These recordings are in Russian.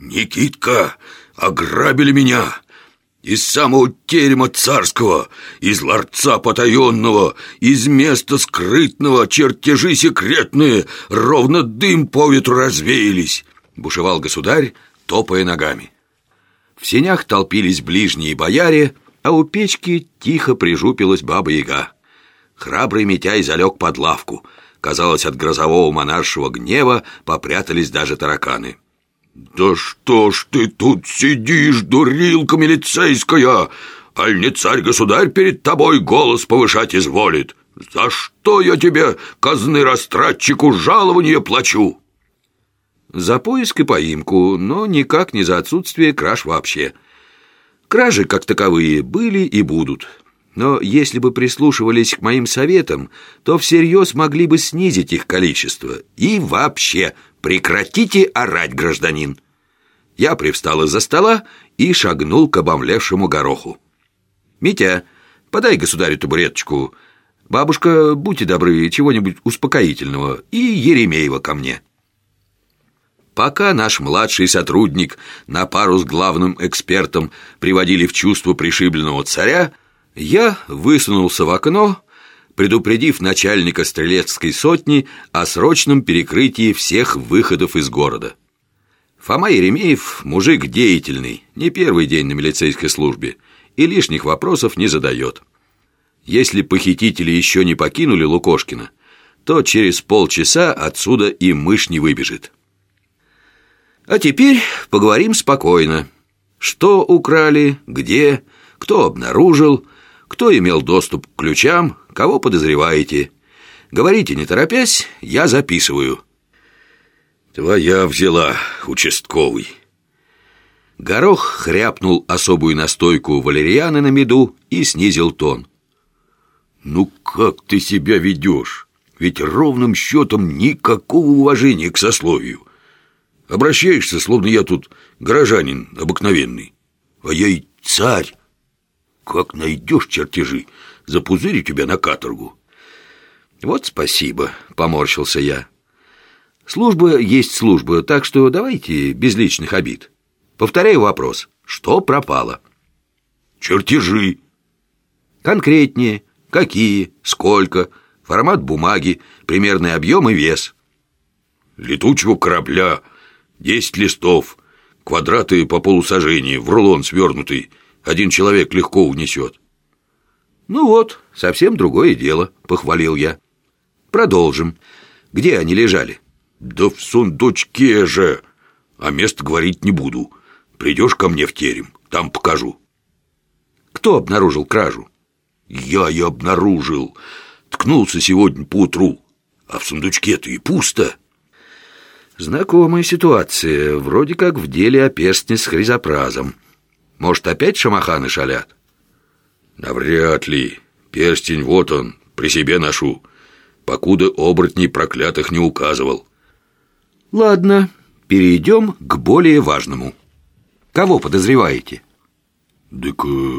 Никитка, ограбили меня! Из самого терема царского, из ларца потаенного, из места скрытного чертежи секретные, ровно дым по ветру развеялись, бушевал государь, топая ногами. В сенях толпились ближние бояре, а у печки тихо прижупилась баба-яга. Храбрый Митяй залег под лавку. Казалось, от грозового монаршего гнева попрятались даже тараканы. «Да что ж ты тут сидишь, дурилка милицейская? Аль не царь-государь перед тобой голос повышать изволит? За что я тебе, казны-растратчику, жалование плачу?» За поиск и поимку, но никак не за отсутствие краж вообще. Кражи, как таковые, были и будут. Но если бы прислушивались к моим советам, то всерьез могли бы снизить их количество. И вообще, прекратите орать, гражданин. Я привстал из-за стола и шагнул к обомлевшему гороху. «Митя, подай государю табуреточку. Бабушка, будьте добры, чего-нибудь успокоительного. И Еремеева ко мне». Пока наш младший сотрудник на пару с главным экспертом приводили в чувство пришибленного царя, я высунулся в окно, предупредив начальника стрелецкой сотни о срочном перекрытии всех выходов из города. Фома Еремеев – мужик деятельный, не первый день на милицейской службе, и лишних вопросов не задает. Если похитители еще не покинули Лукошкина, то через полчаса отсюда и мышь не выбежит. А теперь поговорим спокойно. Что украли, где, кто обнаружил, кто имел доступ к ключам, кого подозреваете. Говорите, не торопясь, я записываю. Твоя взяла, участковый. Горох хряпнул особую настойку валерианы на меду и снизил тон. «Ну как ты себя ведешь? Ведь ровным счетом никакого уважения к сословию. Обращаешься, словно я тут горожанин обыкновенный. А я и царь. Как найдешь чертежи, запузырю тебя на каторгу. Вот спасибо, поморщился я. Служба есть служба, так что давайте без личных обид. Повторяю вопрос. Что пропало? Чертежи. Конкретнее. Какие? Сколько? Формат бумаги, примерный объем и вес. Летучего корабля Десять листов, квадраты по полусажении, в рулон свернутый. Один человек легко унесет. «Ну вот, совсем другое дело», — похвалил я. «Продолжим. Где они лежали?» «Да в сундучке же. А место говорить не буду. Придешь ко мне в терем, там покажу». «Кто обнаружил кражу?» «Я и обнаружил. Ткнулся сегодня поутру. А в сундучке-то и пусто». Знакомая ситуация, вроде как в деле о перстне с хризопразом. Может, опять шамаханы шалят? Навряд ли. Перстень вот он, при себе ношу. Покуда оборотней проклятых не указывал. Ладно, перейдем к более важному. Кого подозреваете? Так э,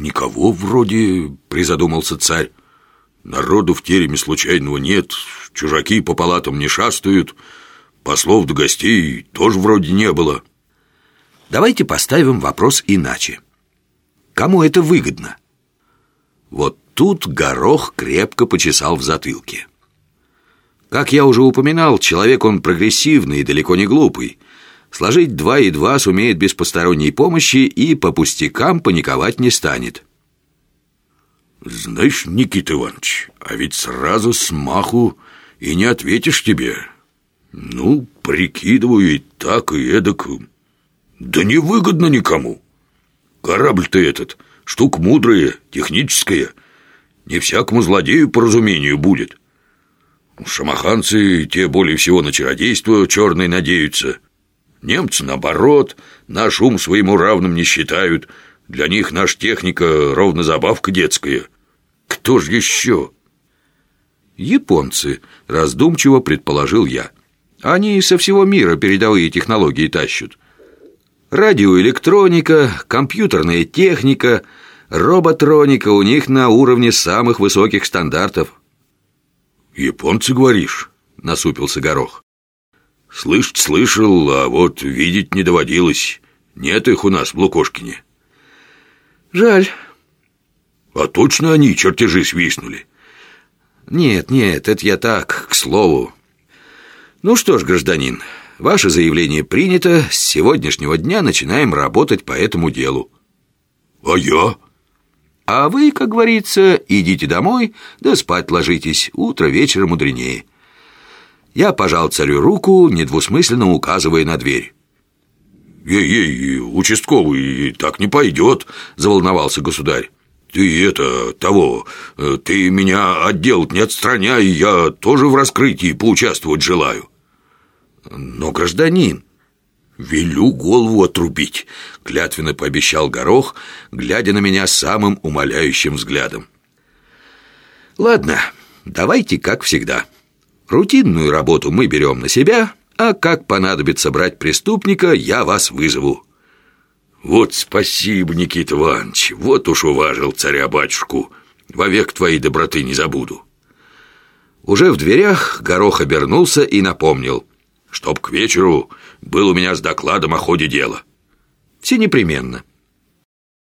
никого вроде, призадумался царь. Народу в тереме случайного нет, чужаки по палатам не шастают, послов до гостей тоже вроде не было. Давайте поставим вопрос иначе. Кому это выгодно? Вот тут горох крепко почесал в затылке. Как я уже упоминал, человек он прогрессивный и далеко не глупый. Сложить два и два сумеет без посторонней помощи и по пустякам паниковать не станет. Знаешь, Никита Иванович, а ведь сразу с маху и не ответишь тебе. Ну, прикидываю и так, и эдак. Да невыгодно никому. Корабль-то этот, штука мудрая, техническая. Не всякому злодею по разумению будет. Шамаханцы те более всего на чародейство черное надеются. Немцы, наоборот, наш ум своему равным не считают – для них наша техника ровно забавка детская. Кто же еще? Японцы, раздумчиво предположил я. Они со всего мира передовые технологии тащат. Радиоэлектроника, компьютерная техника, роботроника у них на уровне самых высоких стандартов. «Японцы, говоришь?» — насупился Горох. Слышать слышал, а вот видеть не доводилось. Нет их у нас в Лукошкине. Жаль. А точно они чертежи свистнули? Нет, нет, это я так, к слову. Ну что ж, гражданин, ваше заявление принято. С сегодняшнего дня начинаем работать по этому делу. А я? А вы, как говорится, идите домой, да спать ложитесь. Утро вечера мудренее. Я пожал царю руку, недвусмысленно указывая на дверь. «Ей-ей, участковый, так не пойдет», — заволновался государь. «Ты это, того, э, ты меня отделать не отстраняй, я тоже в раскрытии поучаствовать желаю». «Но, гражданин...» «Велю голову отрубить», — клятвенно пообещал Горох, глядя на меня самым умоляющим взглядом. «Ладно, давайте как всегда». Рутинную работу мы берем на себя, а как понадобится брать преступника, я вас вызову». «Вот спасибо, Никита Иванович, вот уж уважил царя-батюшку. Вовек твоей доброты не забуду». Уже в дверях Горох обернулся и напомнил, «Чтоб к вечеру был у меня с докладом о ходе дела». «Все непременно».